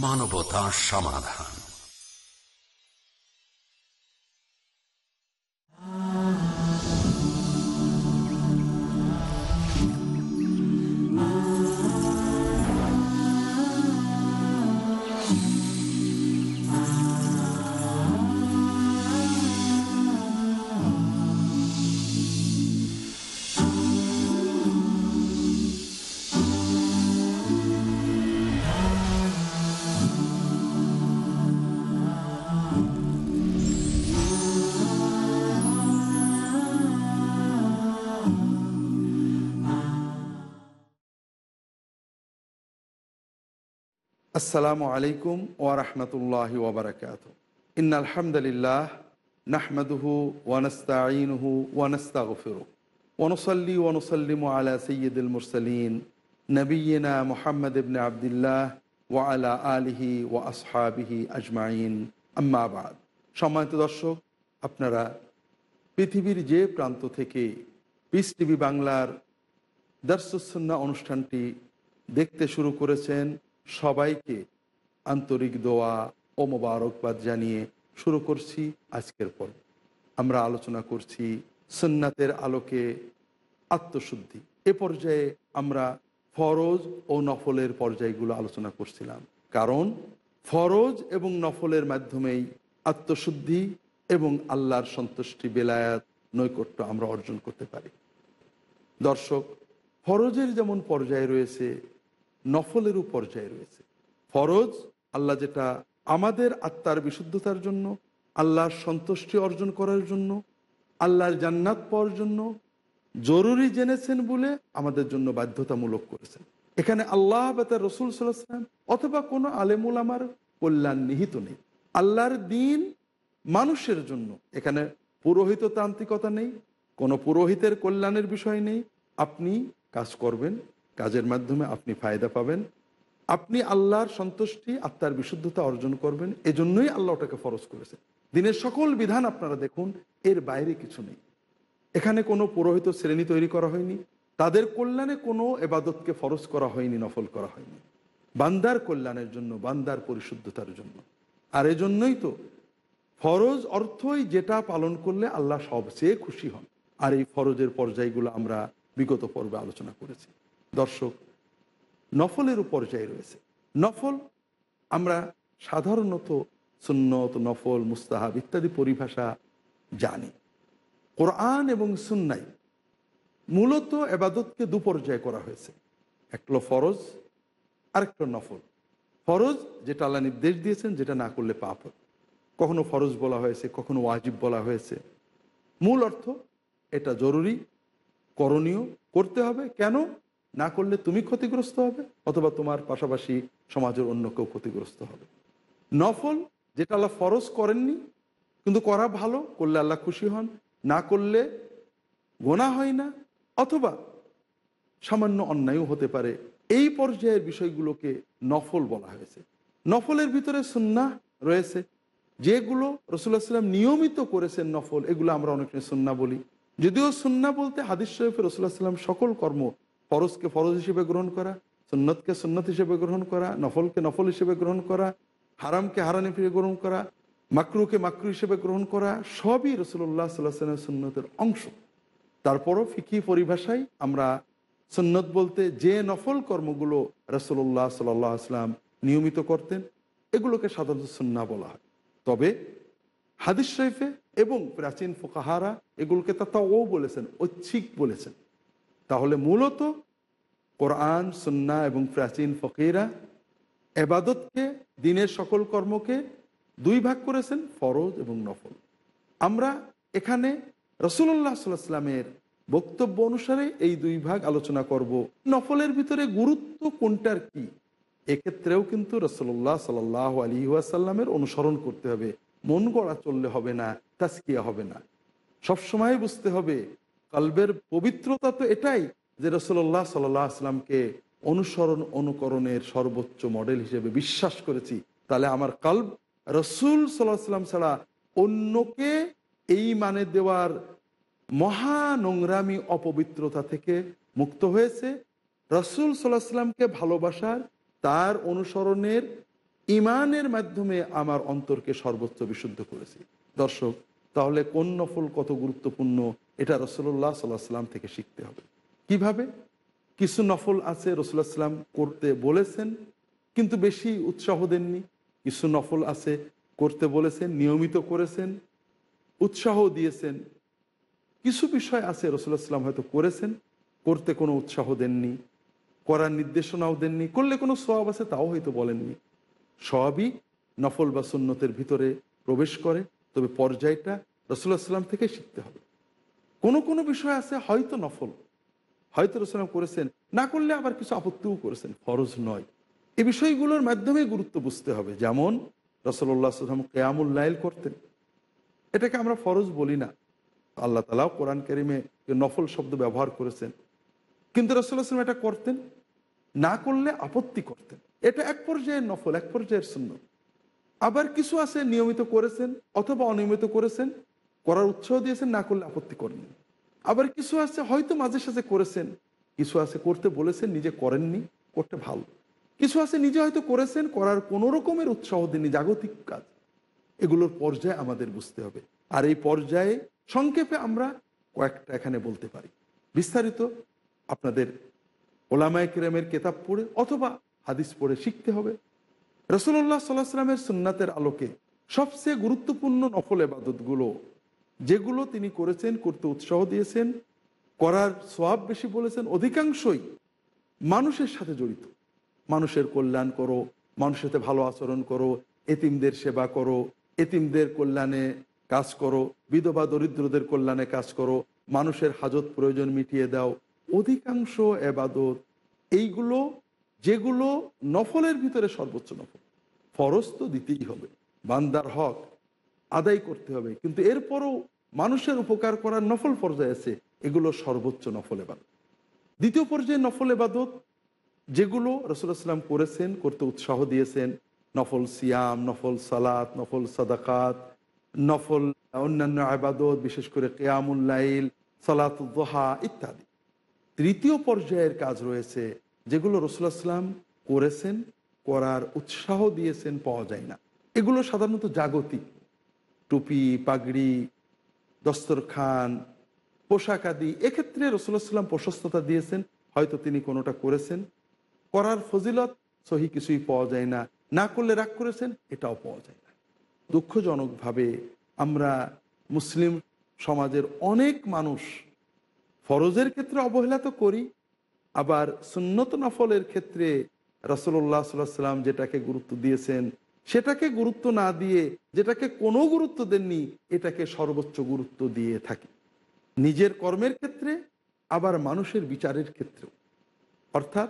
মানবতা সমাধান। আসসালামু আলাইকুম ওয়ারহমতুল্লাহ ওবরাকাত ইন আলহামদুলিল্লাহ নাহমদুহু ওয়ানস্তাইনহু ওয়ানস্তাগফিরু ওনসল্লি ওনসল্লিমু আলা সৈয়দুল মুরসলিন নবীনা মোহাম্মদ ইবনে আবদুল্লাহ ওয়া আলা আলিহি ওয়া আসহাবিহি আজমাইন। আম্মাবাদ সম্মানিত দর্শক, আপনারা পৃথিবীর যে প্রান্ত থেকে পিস টিভি বাংলার দর্শসন্না অনুষ্ঠানটি দেখতে শুরু করেছেন। সবাইকে আন্তরিক দোয়া ও মোবারকবাদ জানিয়ে শুরু করছি আজকের পর্ব। আমরা আলোচনা করছি সন্ন্যাতের আলোকে আত্মশুদ্ধি। এ পর্যায়ে আমরা ফরজ ও নফলের পর্যায়গুলো আলোচনা করছিলাম। কারণ ফরজ এবং নফলের মাধ্যমেই আত্মশুদ্ধি এবং আল্লাহর সন্তুষ্টি বেলায়াত নৈকট্য আমরা অর্জন করতে পারি। দর্শক, ফরজের যেমন পর্যায় রয়েছে নফলেরও পর্যায়ে রয়েছে। ফরজ, আল্লাহ যেটা আমাদের আত্মার বিশুদ্ধতার জন্য, আল্লাহর সন্তুষ্টি অর্জন করার জন্য, আল্লাহর জান্নাত পাওয়ার জন্য জরুরি জেনেছেন বলে আমাদের জন্য বাধ্যতামূলক করেছেন। এখানে আল্লাহ বা তার রসুল সাল্লাম অথবা কোনো আলেমুল আমার কল্যাণ নিহিত নেই। আল্লাহর দিন মানুষের জন্য। এখানে পুরোহিত তান্ত্রিকতা নেই, কোনো পুরোহিতের কল্যাণের বিষয় নেই। আপনি কাজ করবেন কাজের মাধ্যমে আপনি ফায়দা পাবেন। আপনি আল্লাহর সন্তুষ্টি, আত্মার বিশুদ্ধতা অর্জন করবেন। এজন্যই আল্লাহ ওটাকে ফরজ করেছেন দিনের সকল বিধান আপনারা দেখুন, এর বাইরে কিছু নেই। এখানে কোনো পুরোহিত শ্রেণি তৈরি করা হয়নি। তাদের কল্যাণে কোনো এবাদতকে ফরজ করা হয়নি, নফল করা হয়নি। বান্দার কল্যাণের জন্য, বান্দার পরিশুদ্ধতার জন্য। আর এজন্যই তো ফরজ অর্থই যেটা পালন করলে আল্লাহ সবচেয়ে খুশি হন। আর এই ফরজের পর্যায়গুলো আমরা বিগত পর্বে আলোচনা করেছি। দর্শক নফলেরও পর্যায়ে রয়েছে। নফল আমরা সাধারণত সুন্নত, নফল, মুস্তাহাব ইত্যাদি পরিভাষা জানি। কোরআন এবং সুন্নাই মূলত এবাদতকে দু পর্যায়ে করা হয়েছে। একটা ফরজ, আরেকটা নফল। ফরজ যেটা আল্লাহ নির্দেশ দিয়েছেন, যেটা না করলে পাপ কখনো ফরজ বলা হয়েছে, কখনো ওয়াজিব বলা হয়েছে। মূল অর্থ, এটা জরুরি, করণীয়, করতে হবে। কেন? না করলে তুমি ক্ষতিগ্রস্ত হবে, অথবা তোমার পাশাপাশি সমাজের অন্য কেউ ক্ষতিগ্রস্ত হবে। নফল, যেটা আল্লাহ ফরজ করেননি, কিন্তু করা ভালো, করলে আল্লাহ খুশি হন। না করলে গোনা হয় না, অথবা সামান্য অন্যায়ও হতে পারে। এই পর্যায়ের বিষয়গুলোকে নফল বলা হয়েছে। নফলের ভিতরে সুন্না রয়েছে, যেগুলো রসুল্লাহ সাল্লাম নিয়মিত করেছেন নফল। এগুলো আমরা অনেক সুন্না বলি। যদিও সুন্না বলতে হাদিস শরীফের রসুল্লাহ সাল্লাম সকল কর্ম ফরজকে ফরজ হিসেবে গ্রহণ করা, সুন্নতকে সুন্নত হিসেবে গ্রহণ করা, নফলকে নফল হিসেবে গ্রহণ করা, হারামকে হারান হিসেবে গ্রহণ করা মাকরুকে মাকরু হিসেবে গ্রহণ করা, সবই রসুল্লাহ সাল্লাহ সুন্নতের অংশ। তারপরও ফিকি পরিভাষায় আমরা সুন্নত বলতে যে নফল কর্মগুলো রসুল্লাহ সাল্লাহ আসলাম নিয়মিত করতেন, এগুলোকে সাধারণত সুন্না বলা হয়। তবে হাদিস শরীফে এবং প্রাচীন ফোকাহারা এগুলোকে তা ও বলেছেন, ঐচ্ছিক বলেছেন। তাহলে মূলত কোরআন, সুন্না এবং প্রাচীন ফকিরা এবাদতকে, দিনের সকল কর্মকে দুই ভাগ করেছেন, ফরজ এবং নফল। আমরা এখানে রসুল্লাহ সাল্লামের বক্তব্য অনুসারে এই দুই ভাগ আলোচনা করব। নফলের ভিতরে গুরুত্ব কোনটার কি? এক্ষেত্রেও কিন্তু রসল্লাহ সাল আলী ওয়াসাল্লামের অনুসরণ করতে হবে। মন গড়া চললে হবে না তাস্কিয়া হবে না। সবসময় বুঝতে হবে কালবের পবিত্রতা তো এটাই যে রসল্লাহ সাল্লাহ আসলামকে অনুসরণ অনুকরণের সর্বোচ্চ মডেল হিসেবে বিশ্বাস করেছি। তাহলে আমার কাল্ব রসুল সাল্লাহ সাল্লাম ছাড়া অন্যকে এই মানে দেওয়ার মহা নোংরামি, অপবিত্রতা থেকে মুক্ত হয়েছে। রসুল সাল্লাহ সাল্লামকে ভালোবাসার, তার অনুসরণের ইমানের মাধ্যমে আমার অন্তরকে সর্বোচ্চ বিশুদ্ধ করেছি। দর্শক তাহলে কোন নফল কত গুরুত্বপূর্ণ? এটা রসল্লাহ সাল্লাহ সাল্লাম থেকে শিখতে হবে। কীভাবে? কিছু নফল আছে রসুল্লাহ সাল্লাম করতে বলেছেন, কিন্তু বেশি উৎসাহ দেননি। কিছু নফল আছে করতে বলেছেন, নিয়মিত করেছেন, উৎসাহ দিয়েছেন। কিছু বিষয় আছে রসুল্লাহ সাল্লাম হয়তো করেছেন, করতে কোনো উৎসাহ দেননি, করার নির্দেশনাও দেননি, করলে কোনো সবাব আছে তাও হয়তো বলেননি। সবই নফল বা সুন্নতের ভিতরে প্রবেশ করে। তবে পর্যায়টা রসুল্লাহ সাল্লাম থেকে শিখতে হবে। কোনো কোনো বিষয় আছে হয়তো নফল, হয়তো রসুলাম করেছেন, না করলে আবার কিছু আপত্তিও করেছেন, ফরজ নয়। এই বিষয়গুলোর মাধ্যমে গুরুত্ব বুঝতে হবে। যেমন রসল্লাহ সাল্লাম কেয়ামুল্লাইল করতেন। এটাকে আমরা ফরজ বলি না। আল্লাহ তালাও কোরআন কেরিমে নফল শব্দ ব্যবহার করেছেন। কিন্তু রসুল্লাহ সাল্লাম এটা করতেন, না করলে আপত্তি করতেন। এটা এক পর্যায়ের নফল, এক পর্যায়ের শূন্য আবার কিছু আছে নিয়মিত করেছেন অথবা অনিয়মিত করেছেন, করার উৎসাহ দিয়েছেন, না করলে আপত্তি করেন আবার কিছু আছে হয়তো মাঝে সাঝে করেছেন, কিছু আছে করতে বলেছেন, নিজে করেননি, করতে ভালো। কিছু আছে নিজে হয়তো করেছেন, করার কোনো রকমের উৎসাহ দেননি, জাগতিক কাজ। এগুলোর পর্যায়ে আমাদের বুঝতে হবে। আর এই পর্যায়ে সংক্ষেপে আমরা কয়েকটা এখানে বলতে পারি। বিস্তারিত আপনাদের ওলামায় কিরামের কেতাব পড়ে অথবা হাদিস পড়ে শিখতে হবে। রসুল্লাহ সাল্লাহ সাল্লামের সুন্নাতের আলোকে সবচেয়ে গুরুত্বপূর্ণ নফল এবাদতগুলো যেগুলো তিনি করেছেন, করতে উৎসাহ দিয়েছেন, করার সব বেশি বলেছেন, অধিকাংশই মানুষের সাথে জড়িত। মানুষের কল্যাণ করো, মানুষের সাথে ভালো আচরণ করো, এতিমদের সেবা করো, এতিমদের কল্যাণে কাজ করো, বিধবা দরিদ্রদের কল্যাণে কাজ করো, মানুষের হাজত প্রয়োজন মিটিয়ে দাও। অধিকাংশ এবাদত এইগুলো যেগুলো নফলের ভিতরে সর্বোচ্চ নফল। ফরজ তো দিতেই হবে। বান্দার হক আদায় করতে হবে। কিন্তু এরপরও মানুষের উপকার করার নফল পর্যায়ে আছে। এগুলো সর্বোচ্চ নফল এবাদত। দ্বিতীয় পর্যায়ে নফল এবাদত, যেগুলো রসুলাম করেছেন, করতে উৎসাহ দিয়েছেন। নফল সিয়াম, নফল সালাত, নফল সাদাকাত, নফল অন্যান্য আবাদত, বিশেষ করে কেয়ামুল্লাইল সালাতুদ্দোহা ইত্যাদি। তৃতীয় পর্যায়ের কাজ রয়েছে যেগুলো রসুলাম করেছেন, করার উৎসাহ দিয়েছেন পাওয়া যায় না। এগুলো সাধারণত জাগতিক টুপি, পাগড়ি, দস্তরখান, পোশাক আদি। এক্ষেত্রে সাল্লাম প্রশস্ততা দিয়েছেন, হয়তো তিনি কোনোটা করেছেন। করার ফজিলত সহি কিছুই পাওয়া যায় না। না করলে রাগ করেছেন, এটাও পাওয়া যায় না। দুঃখজনকভাবে আমরা মুসলিম সমাজের অনেক মানুষ ফরজের ক্ষেত্রে অবহেলা তো করি আবার সুন্নত নফলের ক্ষেত্রে সাল্লাহ সাল্লাম যেটাকে গুরুত্ব দিয়েছেন, সেটাকে গুরুত্ব না দিয়ে যেটাকে কোনো গুরুত্ব দেননি, এটাকে সর্বোচ্চ গুরুত্ব দিয়ে থাকি। নিজের কর্মের ক্ষেত্রে, আবার মানুষের বিচারের ক্ষেত্রেও। অর্থাৎ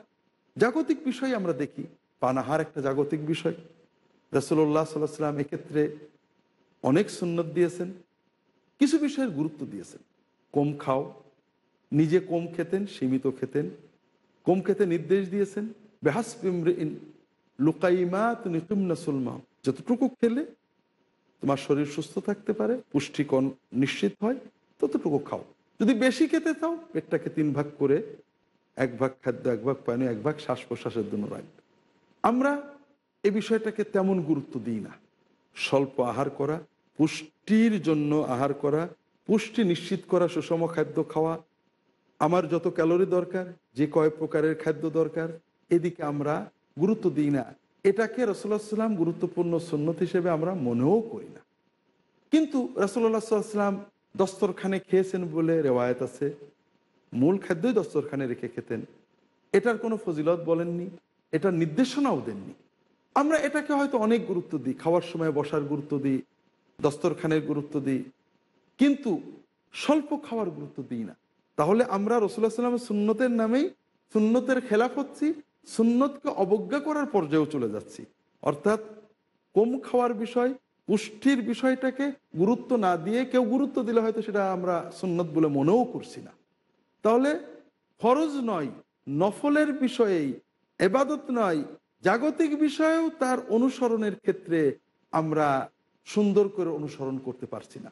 জাগতিক বিষয় আমরা দেখি, পানাহার একটা জাগতিক বিষয়। রসল্লাহ সাল্লাহ সাল্লাম এক্ষেত্রে অনেক সুন্নত দিয়েছেন, কিছু বিষয়ের গুরুত্ব দিয়েছেন। কম খাও, নিজে কম খেতেন, সীমিত খেতেন কম খেতে নির্দেশ দিয়েছেন বেহাসপিমরিন লুকাইমা তুমি তুমনা সুলমা। যতটুকু খেলে তোমার শরীর সুস্থ থাকতে পারে, পুষ্টিকণ নিশ্চিত হয়, ততটুকু খাও। যদি বেশি খেতে চাও, পেটটাকে তিন ভাগ করে এক ভাগ খাদ্য, এক ভাগ পানি, এক ভাগ শ্বাস প্রশ্বাসের জন্য রাখবে আমরা এই বিষয়টাকে তেমন গুরুত্ব দিই না। স্বল্প আহার করা, পুষ্টির জন্য আহার করা, পুষ্টি নিশ্চিত করা, সুষম খাদ্য খাওয়া আমার যত ক্যালোরি দরকার, যে কয় প্রকারের খাদ্য দরকার, এদিকে আমরা গুরুত্ব দিই না। এটাকে রসুল্লাহ সাল্লাম গুরুত্বপূর্ণ সুন্নত হিসেবে আমরা মনেও করি না। কিন্তু রসুল্লাহ সাল্লাম দস্তরখানে খেয়েছেন বলে রেওয়ায়ত আছে। মূল খাদ্যই দস্তরখানে রেখে খেতেন। এটার কোনো ফজিলত বলেননি, এটার নির্দেশনাও দেননি। আমরা এটাকে হয়তো অনেক গুরুত্ব দিই, খাওয়ার সময় বসার গুরুত্ব দিই, দস্তরখানের গুরুত্ব দিই, কিন্তু স্বল্প খাওয়ার গুরুত্ব দিই না। তাহলে আমরা রসুল্লাহ সাল্লামের সুন্নতের নামেই সুন্নতের খেলাফ হচ্ছি, সুন্নতকে অবজ্ঞা করার পর্যায়েও চলে যাচ্ছি। অর্থাৎ কম খাওয়ার বিষয়, পুষ্টির বিষয়টাকে গুরুত্ব না দিয়ে কেউ গুরুত্ব দিলে হয়তো সেটা আমরা সুন্নত বলে মনেও করছি না। তাহলে ফরজ নয়, নফলের বিষয়েই, এবাদত নয়, জাগতিক বিষয়েও তার অনুসরণের ক্ষেত্রে আমরা সুন্দর করে অনুসরণ করতে পারছি না।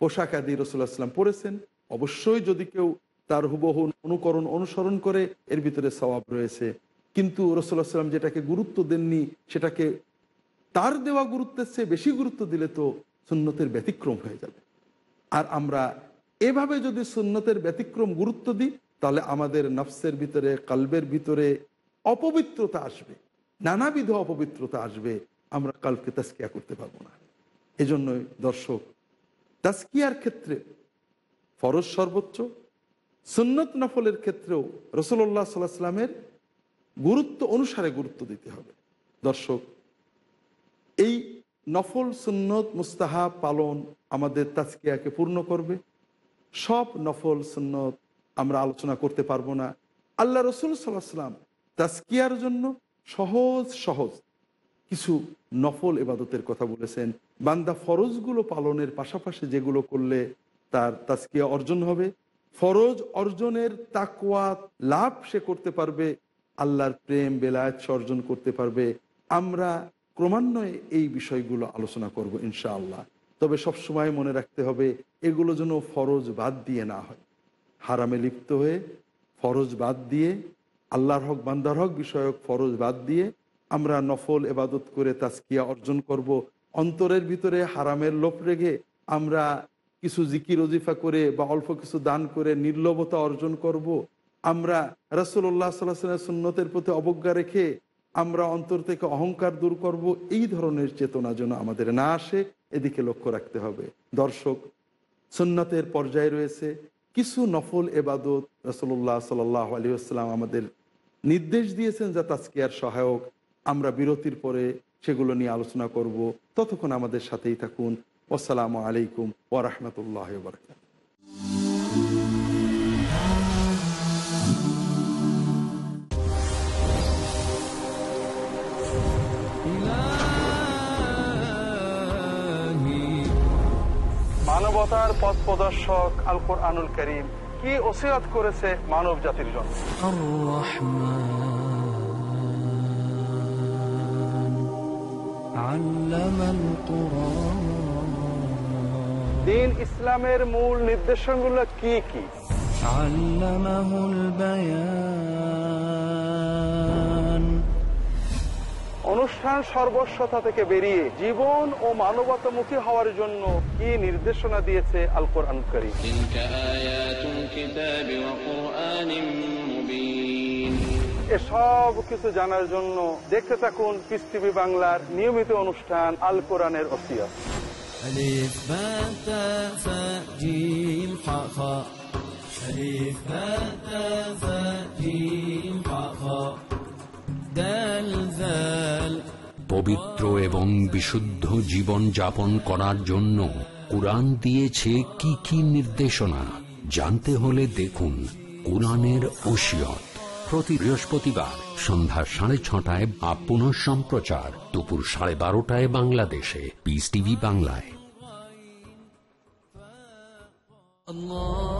পোশাক আদি রসুল্লাহ সাল্লাম পরেছেন অবশ্যই যদি কেউ তার হুবহু অনুকরণ অনুসরণ করে, এর ভিতরে সবাব রয়েছে। কিন্তু রসুল্লাহ সাল্লাম যেটাকে গুরুত্ব দেননি, সেটাকে তার দেওয়া গুরুত্বের চেয়ে বেশি গুরুত্ব দিলে তো সুন্নতের ব্যতিক্রম হয়ে যাবে। আর আমরা এভাবে যদি সুন্নতের ব্যতিক্রম গুরুত্ব দিই, তাহলে আমাদের নফসের ভিতরে, কালবের ভিতরে অপবিত্রতা আসবে। নানাবিধ অপবিত্রতা আসবে। আমরা কালকে তাস্কিয়া করতে পারব না। এজন্যই দর্শক তাস্কিয়ার ক্ষেত্রে ফরজ সর্বোচ্চ। সুন্নত নফলের ক্ষেত্রেও রসুল্লাহ সাল্লাহ সাল্লামের গুরুত্ব অনুসারে গুরুত্ব দিতে হবে। দর্শক, এই নফল, সুন্নত মুস্তাহা পালন আমাদের তাজকিয়াকে পূর্ণ করবে। সব নফল, সুন্নত আমরা আলোচনা করতে পারব না। আল্লাহ রসুল সাল্লাহ সাল্লাম তাজকিয়ার জন্য সহজ সহজ কিছু নফল এবাদতের কথা বলেছেন। বান্দা ফরজগুলো পালনের পাশাপাশি যেগুলো করলে তার তাজকিয়া অর্জন হবে। ফরজ অর্জনের তাকওয়া লাভ সে করতে পারবে, আল্লাহর প্রেম বেলায়ত অর্জন করতে পারবে। আমরা ক্রমান্বয়ে এই বিষয়গুলো আলোচনা করব ইনশাআল্লাহ। তবে সবসময় মনে রাখতে হবে, এগুলো যেন ফরজ বাদ দিয়ে না হয়। হারামে লিপ্ত হয়ে ফরজ বাদ দিয়ে, আল্লাহর হক, বান্দার হক বিষয়ক ফরজ বাদ দিয়ে আমরা নফল এবাদত করে তাস্কিয়া অর্জন করব। অন্তরের ভিতরে হারামের লোপ রেখে আমরা কিছু জিকির ওজিফা করে বা অল্প কিছু দান করে নির্লভতা অর্জন করব। আমরা রসুল্লাহ সাল্লাহ সুন্নতের প্রতি অবজ্ঞা রেখে আমরা অন্তর থেকে অহংকার দূর করব। এই ধরনের চেতনা যেন আমাদের না আসে, এদিকে লক্ষ্য রাখতে হবে। দর্শক, সুন্নতের পর্যায়ে রয়েছে কিছু নফল এবাদত রসল্লাহ সাল্লাহ আলী আসসালাম আমাদের নির্দেশ দিয়েছেন যা তাস্কিয়ার সহায়ক। আমরা বিরতির পরে সেগুলো নিয়ে আলোচনা করব। ততক্ষণ আমাদের সাথেই থাকুন। আসসালামু আলাইকুম ওরহমতুল্লাহ বরকাত মানবতার পথ প্রদর্শক আল কোরআনুল করিম কি ওসিরাত করেছে মানব জাতির জন্য الرحمن علم القرآن দিন ইসলামের মূল নির্দেশনগুলো কি কি? অনুষ্ঠান সর্বস্বতা থেকে বেরিয়ে জীবন ও মানবতামুখী হওয়ার জন্য কি নির্দেশনা দিয়েছে আল কোরআন কিছু জানার জন্য দেখতে থাকুন পিস টিভি বাংলার নিয়মিত অনুষ্ঠান আল কোরআনের অসিয়া ألف باء تاء ثاء جيم حاء خاء ألف باء تاء ثاء جيم حاء خاء دال ذال পবিত্র এবং বিশুদ্ধ জীবন যাপন করার জন্য কোরআন দিয়েছে কি কি নির্দেশনা জানতে হলে দেখুন কোরআনের ওসিয়ত প্রতি বৃহস্পতিবার সন্ধ্যা সাড়ে ছটায় বা পুনঃ সম্প্রচার দুপুর সাড়ে বারোটায় বাংলাদেশে। পিস টিভি বাংলায়।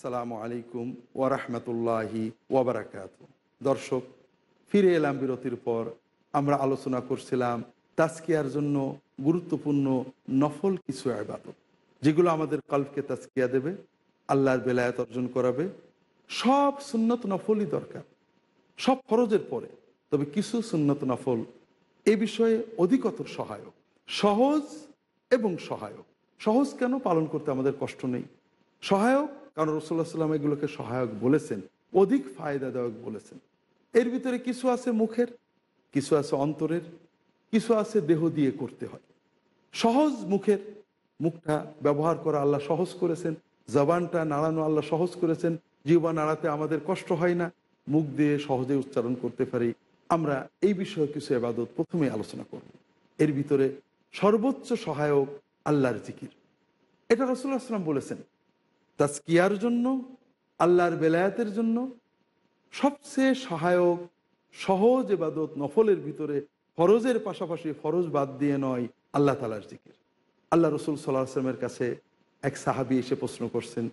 আসসালামু আলাইকুম ওয়ারহমতুল্লাহি ওবরাকাত দর্শক, ফিরে এলাম বিরতির পর। আমরা আলোচনা করছিলাম তাস্কিয়ার জন্য গুরুত্বপূর্ণ নফল কিছু আবাদত, যেগুলো আমাদের কল্পকে তাস্কিয়া দেবে, আল্লাহর বেলায়ত অর্জন করাবে। সব সুন্নত নফলই দরকার, সব ফরজের পরে। তবে কিছু সুন্নত নফল এ বিষয়ে অধিকতর সহায়ক, সহজ এবং সহায়ক। সহজ কেন পালন করতে আমাদের কষ্ট নেই? সহায়ক কারণ রসুল্লাহ সাল্লাম এগুলোকে সহায়ক বলেছেন, অধিক ফায়দাদায়ক বলেছেন। এর ভিতরে কিছু আছে মুখের, কিছু আছে অন্তরের, কিছু আছে দেহ দিয়ে করতে হয়। সহজ মুখের মুখটা ব্যবহার করা আল্লাহ সহজ করেছেন, জবানটা নাড়ানো আল্লাহ সহজ করেছেন, জিহ্বা নাড়াতে আমাদের কষ্ট হয় না, মুখ দিয়ে সহজে উচ্চারণ করতে পারি। আমরা এই বিষয়ে কিছু এবাদত প্রথমে আলোচনা করব। এর ভিতরে সর্বোচ্চ সহায়ক আল্লাহর জিকির। এটা রসুল্লাহ আসলাম বলেছেন তাস্কিয়ার জন্য, আল্লাহর বেলায়াতের জন্য সবচেয়ে সহায়ক, সহজ এবাদত নফলের ভিতরে ফরজের পাশাপাশি ফরজ বাদ দিয়ে নয়, আল্লাহ তালার জিকির। আল্লাহ রসুল সাল্লাহ আসলামের কাছে এক সাহাবি এসে প্রশ্ন করছেন,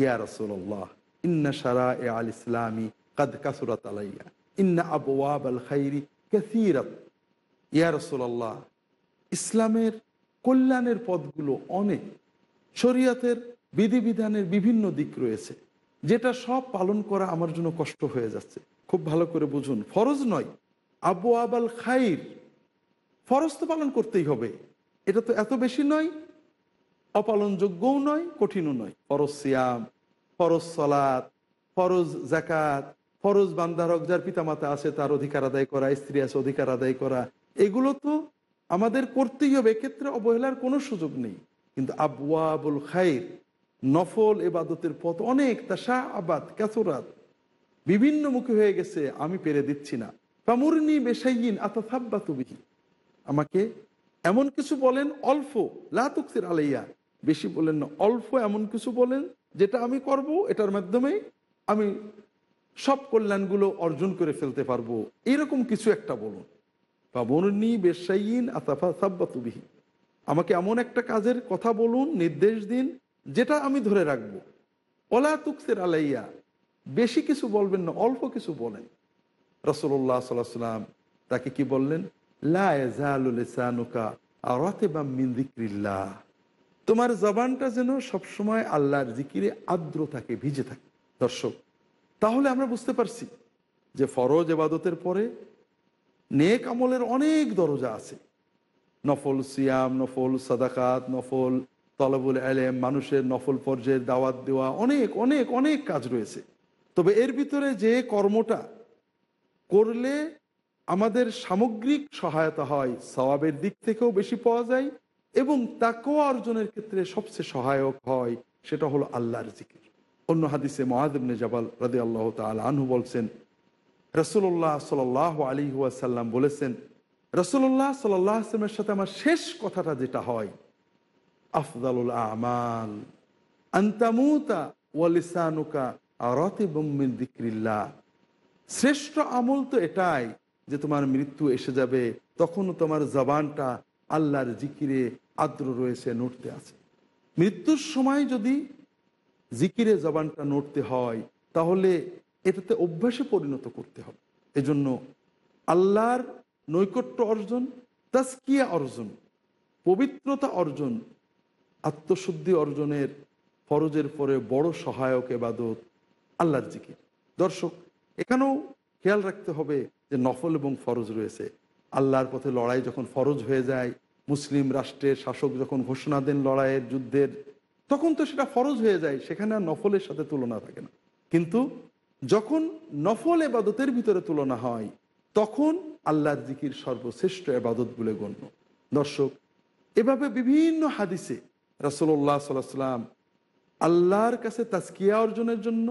ইয়া রসুল্লাহ ইন্না সারা এ আল ইসলামী কাদ কাসুরাত আলাইয়া, ইন্না আবওয়াব আল খাইরি কাসিরাত। ইয়া রসুল্লাহ ইসলামের কল্যাণের পথগুলো অনেক, শরিয়াতের বিধিবিধানের বিভিন্ন দিক রয়েছে, যেটা সব পালন করা আমার জন্য কষ্ট হয়ে যাচ্ছে। খুব ভালো করে বুঝুন, ফরজ নয়, আবু আবাল খাইর, ফরজ তো পালন করতেই হবে। এটা তো এত বেশি নয়, অপালনযোগ্যও নয়, কঠিনও নয়। ফরজ সিয়াম, ফরজ সলাৎ, ফরজ জাকাত ফরজ বান্দারক যার পিতামাতা আছে তার অধিকার আদায় করা, স্ত্রী আছে অধিকার আদায় করা, এগুলো তো আমাদের করতেই হবে, এক্ষেত্রে অবহেলার কোনো সুযোগ নেই। কিন্তু আবুয়াবুল খাইর নফল এবাদতের পথ অনেক তাসা আবাদ ক্যাসরাত বিভিন্ন মুখে হয়ে গেছে, আমি পেরে দিচ্ছি না। পামুরনি বেসাইন আতাথাব্বা তুবিহি আমাকে এমন কিছু বলেন, অল্প লাতুকসির আলাইয়া। বেশি বলেন না, অল্প এমন কিছু বলেন, যেটা আমি করব, এটার মাধ্যমে আমি সব কল্যাণগুলো অর্জন করে ফেলতে পারব। এরকম কিছু একটা বলুন। পাবনি বেসাইন আতাফা সাব্বা তুবিহি আমাকে এমন একটা কাজের কথা বলুন, নির্দেশ দিন যেটা আমি ধরে রাখব। ওলা তুকসের আলাইয়া, বেশি কিছু বলবেন না, অল্প কিছু বলেন। রসল্লাহ সাল্লাম তাকে কি বললেন? তোমার জবানটা যেন সবসময় আল্লাহর জিকিরে আর্দ্র থাকে, ভিজে থাকে। দর্শক, তাহলে আমরা বুঝতে পারছি যে ফরজ এবাদতের পরে নেক আমলের অনেক দরজা আছে। নফল সিয়াম, নফল সাদাকাত, নফল তলবুল আলেম মানুষের নফল পর্যায়ের দাওয়াত দেওয়া, অনেক অনেক অনেক কাজ রয়েছে। তবে এর ভিতরে যে কর্মটা করলে আমাদের সামগ্রিক সহায়তা হয়, সওয়াবের দিক থেকেও বেশি পাওয়া যায় এবং তাকেও অর্জনের ক্ষেত্রে সবচেয়ে সহায়ক হয়, সেটা হলো আল্লাহর জিকির। অন্য হাদিসে মহাদেবনে জাবাল রাদে আল্লাহ তাল বলছেন রসুল্লাহ সাল আলী ওয়াসাল্লাম বলেছেন রসুল্লাহ সাল্লাহ আসলামের সাথে আমার শেষ কথাটা যেটা হয় আফদালুল আমাল। আন্তামুতা ওয়ালিসানুকা দিক্রিল্লাহ শ্রেষ্ঠ আমল তো এটাই যে তোমার মৃত্যু এসে যাবে, তখনও তোমার জবানটা আল্লাহর জিকিরে আদ্র রয়েছে, নড়তে আছে। মৃত্যুর সময় যদি জিকিরে জবানটা নড়তে হয়, তাহলে এটাতে অভ্যাসে পরিণত করতে হবে। এজন্য আল্লাহর নৈকট্য অর্জন তাস্কিয়া অর্জন, পবিত্রতা অর্জন আত্মশুদ্ধি অর্জনের ফরজের পরে বড় সহায়ক এবাদত আল্লাহর জিকির। দর্শক, এখানেও খেয়াল রাখতে হবে যে নফল এবং ফরজ রয়েছে। আল্লাহর পথে লড়াই যখন ফরজ হয়ে যায়, মুসলিম রাষ্ট্রের শাসক যখন ঘোষণা দেন লড়াইয়ের যুদ্ধের, তখন তো সেটা ফরজ হয়ে যায়, সেখানে আর নফলের সাথে তুলনা থাকে না। কিন্তু যখন নফল এবাদতের ভিতরে তুলনা হয়, তখন আল্লাহর জিকির সর্বশ্রেষ্ঠ এবাদত বলে গণ্য। দর্শক, এভাবে বিভিন্ন হাদিসে রসল্লাহ সাল্লাম আল্লাহর কাছে তাস্কিয়া অর্জনের জন্য,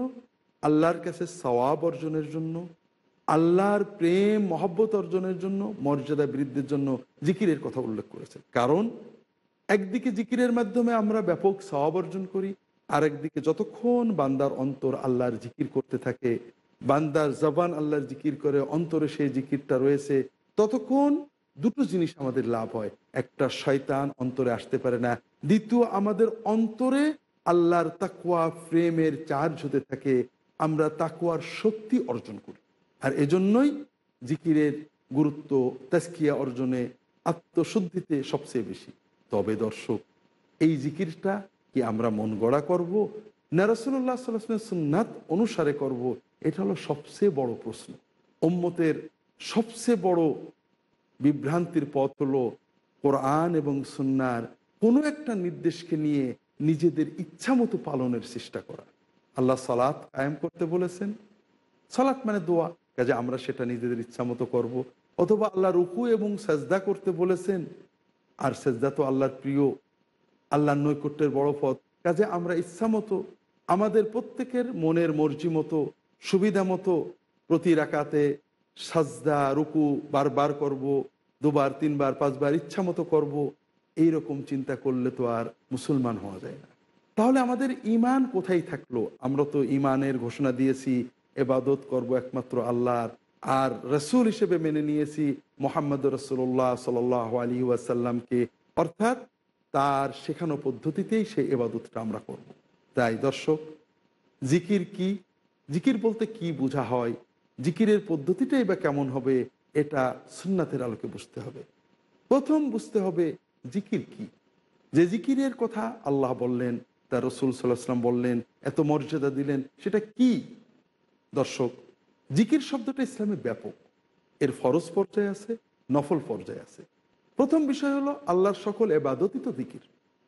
আল্লাহর কাছে সওয়াব অর্জনের জন্য, আল্লাহর প্রেম, মহব্বত অর্জনের জন্য, মর্যাদা বৃদ্ধির জন্য জিকিরের কথা উল্লেখ করেছে কারণ একদিকে জিকিরের মাধ্যমে আমরা ব্যাপক সওয়াব অর্জন করি আর একদিকে যতক্ষণ বান্দার অন্তর আল্লাহর জিকির করতে থাকে, বান্দার জবান আল্লাহর জিকির করে, অন্তরে সেই জিকিরটা রয়েছে, ততক্ষণ দুটো জিনিস আমাদের লাভ হয়। একটা শয়তান অন্তরে আসতে পারে না দ্বিতীয়, আমাদের অন্তরে আল্লাহর তাকুয়া ফ্রেমের চার্জ হতে থাকে। আমরা তাকুয়ার শক্তি অর্জন করি। আর এজন্যই জিকিরের গুরুত্ব তাস্কিয়া অর্জনে আত্মশুদ্ধিতে সবচেয়ে বেশি। তবে দর্শক, এই জিকিরটা কি আমরা মন গড়া করব? না রসুল্লাহ সুন্নাত অনুসারে করব? এটা হলো সবচেয়ে বড় প্রশ্ন। ওম্মতের সবচেয়ে বড় বিভ্রান্তির পথ হলো কোরআন এবং সুন্নার কোনো একটা নির্দেশকে নিয়ে নিজেদের ইচ্ছা মতো পালনের চেষ্টা করা। আল্লাহ সালাত কায়েম করতে বলেছেন। সালাত মানে দোয়া, কাজে আমরা সেটা নিজেদের ইচ্ছা মতো করব। অথবা আল্লাহ রুকু এবং সেজদা করতে বলেছেন। আর সেজদা তো আল্লাহর প্রিয়, আল্লাহর নৈকট্যের বড় পথ। কাজে আমরা ইচ্ছা মতো, আমাদের প্রত্যেকের মনের মর্জি মতো, সুবিধা মতো প্রতি রাকাতে সাজদা, রুকু বারবার করব, দুবার, তিনবার, পাঁচবার ইচ্ছা মতো করব। এইরকম চিন্তা করলে তো আর মুসলমান হওয়া যায় না। তাহলে আমাদের ইমান কোথায় থাকল? আমরা তো ইমানের ঘোষণা দিয়েছি, এবাদত করব একমাত্র আল্লাহর। আর রসুল হিসেবে মেনে নিয়েছি মোহাম্মদ রসুল্লাহ সাল আলী ওয়াসাল্লামকে। অর্থাৎ তার শেখানো পদ্ধতিতেই সেই এবাদতটা আমরা করব। তাই দর্শক, জিকির কি? জিকির বলতে কি বোঝা হয়? জিকিরের পদ্ধতিটাই বা কেমন হবে? এটা সুন্নাতের আলোকে বুঝতে হবে। প্রথম বুঝতে হবে জিকির কি? যে জিকিরের কথা আল্লাহ বললেন তার রসুল সাল্লাহাম বললেন, এত মর্যাদা দিলেন, সেটা কি? দর্শক, জিকির শব্দটা ইসলামে ব্যাপক। এর ফরজ পর্যায়ে আছে, নফল পর্যায়ে আছে। প্রথম বিষয় হলো আল্লাহর সকল এবাদতই তো জিকির।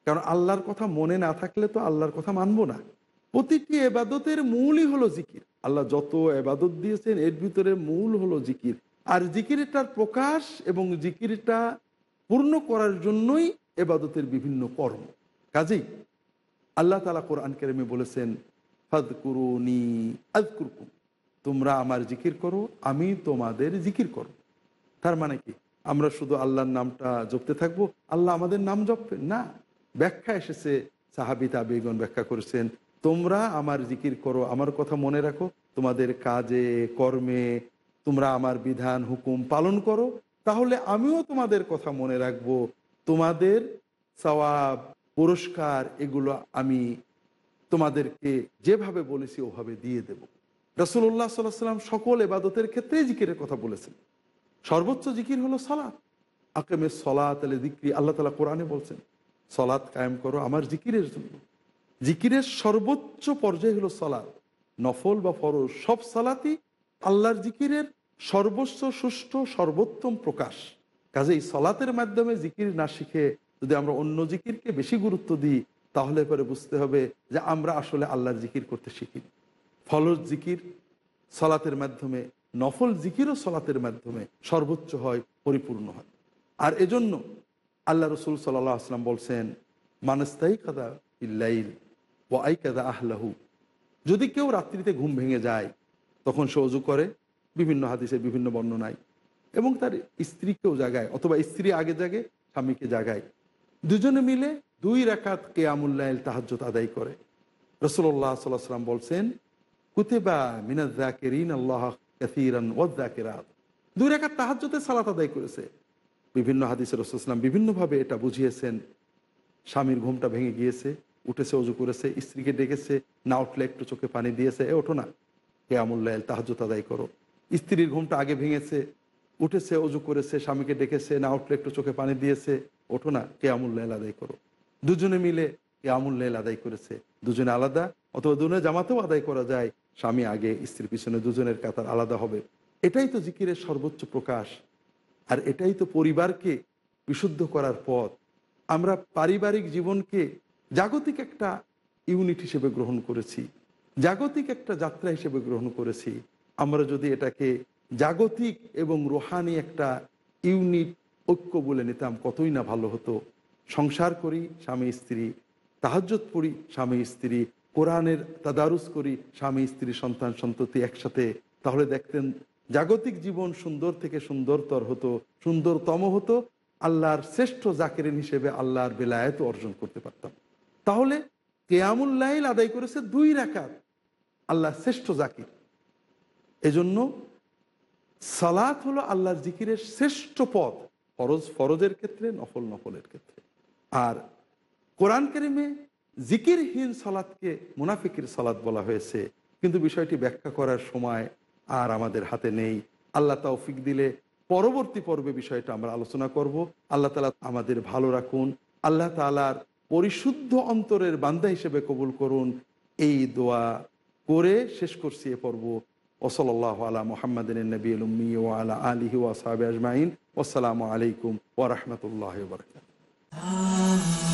কারণ আল্লাহর কথা মনে না থাকলে তো আল্লাহর কথা মানব না। প্রতিটি এবাদতের মূলই হলো জিকির। আল্লাহ যত এবাদত দিয়েছেন, এর ভিতরে মূল হলো জিকির। আর জিকিরটার প্রকাশ এবং জিকিরটা পূর্ণ করার জন্যই এবাদতের বিভিন্ন কর্ম। কাজেই আল্লাহ তালা কোরআন কেরেমে বলেছেন ফাদ কুরুনি আদ কুরকুম তোমরা আমার জিকির করো, আমি তোমাদের জিকির করো তার মানে কি? আমরা শুধু আল্লাহর নামটা জপতে থাকব, আল্লাহ আমাদের নাম জপবেন? না। ব্যাখ্যা এসেছে, সাহাবি তাবিগণ ব্যাখ্যা করেছেন, তোমরা আমার জিকির করো, আমার কথা মনে রাখো, তোমাদের কাজে, কর্মে তোমরা আমার বিধান, হুকুম পালন করো তাহলে আমিও তোমাদের কথা মনে রাখব। তোমাদের সওয়াব, পুরস্কার, এগুলো আমি তোমাদেরকে যেভাবে বলেছি ওভাবে দিয়ে দেব। রসুল্লাহ সাল্লাহ সাল্লাম সকল এবাদতের ক্ষেত্রে জিকিরের কথা বলেছেন। সর্বোচ্চ জিকির হলো সলাৎ আকেমে সলাত আলে জিক্রি, আল্লাহ তালা কোরআনে বলছেন সলাৎ কায়েম করো আমার জিকিরের জন্য। জিকিরের সর্বোচ্চ পর্যায়ে হলো সলাৎ নফল বা ফরজ, সব সালাতই আল্লাহর জিকিরের সর্বোচ্চ সুষ্ঠু, সর্বোত্তম প্রকাশ। কাজেই সলাতের মাধ্যমে জিকির না শিখে যদি আমরা অন্য জিকিরকে বেশি গুরুত্ব দিই, তাহলে পরে বুঝতে হবে যে আমরা আসলে আল্লাহর জিকির করতে শিখি। ফলজ জিকির সলাতের মাধ্যমে, নফল জিকিরও সলাতের মাধ্যমে সর্বোচ্চ হয়, পরিপূর্ণ হয়। আর এজন্য আল্লাহ রসুল সাল্লাহ আসলাম বলছেন মানস্তাই কাদা ইল্লাইল ও আই কাদা আহলাহু। যদি কেউ রাত্রিতে ঘুম ভেঙে যায়, তখন সে করে বিভিন্ন হাদিসের বিভিন্ন বর্ণনায়। এবং তার স্ত্রীকেও জাগায়, অথবা স্ত্রী আগে জাগে, স্বামীকে জাগায়। দুজনে মিলে দুই রেখাত কেয়ামুল্লাহ তাহাজ্জত আদায় করে। রসুল্লাহ সাল্লাম বলছেন, কুতেবা মিনাজাকেরিন আল্লাহ কাসিরান ওয়াজাকেরাত দুই রেখাত তাহাজ্জতে সালাত আদায় করেছে। বিভিন্ন হাদিসের রসুলাম বিভিন্নভাবে এটা বুঝিয়েছেন। স্বামীর ঘুমটা ভেঙে গিয়েছে, উঠেছে, অজু করেছে, স্ত্রীকে ডেকেছে, না উঠলে একটু চোখে পানি দিয়েছে, এ ওঠো না। কেয়ামুল্লাহ তাহাজ্জত আদায় করো। স্ত্রীর ঘুমটা আগে ভেঙেছে, উঠেছে, অজু করেছে, স্বামীকে ডেকেছে, না উঠলে একটু চোখে পানি দিয়েছে, ওঠো না কে কেয়ামুল্লাহ আদায় করো। দুজনে মিলে কে আমুল কেয়ামুল্লাহ আদায় করেছে। দুজনে আলাদা, অথবা দুজনে জামাতেও আদায় করা যায়, স্বামী আগে, স্ত্রীর পিছনে, দুজনের কাতার আলাদা হবে। এটাই তো জিকিরের সর্বোচ্চ প্রকাশ। আর এটাই তো পরিবারকে বিশুদ্ধ করার পথ। আমরা পারিবারিক জীবনকে জাগতিক একটা ইউনিট হিসেবে গ্রহণ করেছি, জাগতিক একটা যাত্রা হিসেবে গ্রহণ করেছি। আমরা যদি এটাকে জাগতিক এবং রোহানি একটা ইউনিট ঐক্য বলে নিতাম, কতই না ভালো হতো। সংসার করি, স্বামী, স্ত্রী তাহাজ্জত পড়ি, স্বামী, স্ত্রী, কোরআনের তাদারুস করি, স্বামী, স্ত্রী, সন্তান, সন্ততি একসাথে। তাহলে দেখতেন, জাগতিক জীবন সুন্দর থেকে সুন্দরতর হতো, সুন্দরতম হতো, আল্লাহর শ্রেষ্ঠ জাকিরিন হিসেবে আল্লাহর বেলায়ত অর্জন করতে পারতাম। তাহলে কেয়ামুল্লাইল আদায় করেছে দুই রাকাত আল্লাহ শ্রেষ্ঠ জাকির। এজন্য সালাত হলো আল্লাহর জিকিরের শ্রেষ্ঠ পথ। ফরজ ফরজের ক্ষেত্রে, নফল নফলের ক্ষেত্রে। আর কোরআন কেরিমে জিকিরহীন সালাদকে মুনাফিকির সালাদ বলা হয়েছে। কিন্তু বিষয়টি ব্যাখ্যা করার সময় আর আমাদের হাতে নেই। আল্লাহ তৌফিক দিলে পরবর্তী পর্বে বিষয়টা আমরা আলোচনা করব। আল্লাহ তালা আমাদের ভালো রাখুন। আল্লাহ তালার পরিশুদ্ধ অন্তরের বান্দা হিসেবে কবুল করুন। এই দোয়া করে শেষ করছি এ পর্ব। ওসলাল্লাহ আলা মোহাম্মদিন নবী উম্মি ও আলা আলিহি ওয়াসাব আজমাইন আসসালামু আলাইকুম ওরহমতুল্লাহ বরকাত কখনো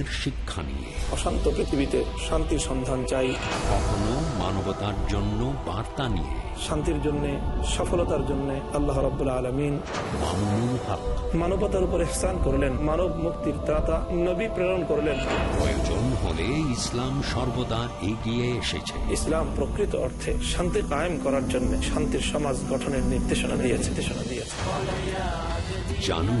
কল্যাণের শিক্ষা নিয়ে। অশান্ত পৃথিবীতে শান্তির সন্ধান চাই। কখনো মানবতার জন্য বার্তা নিয়ে। শান্তির জন্য সফলতার জন্য আল্লাহ রাব্বুল আলমিন মামুনুল হক। মানবতার উপর ইহসান করলেন মানব মুক্তির ত্রাতা নবী প্রেরণ করলেন। প্রয়োজন হলে ইসলাম সর্বদা এগিয়ে এসেছে। ইসলাম প্রকৃত অর্থে শান্তি কায়েম করার জন্য শান্তির সমাজ গঠনের নির্দেশনা দিয়েছে নির্দেশনা দিয়েছে। জানুন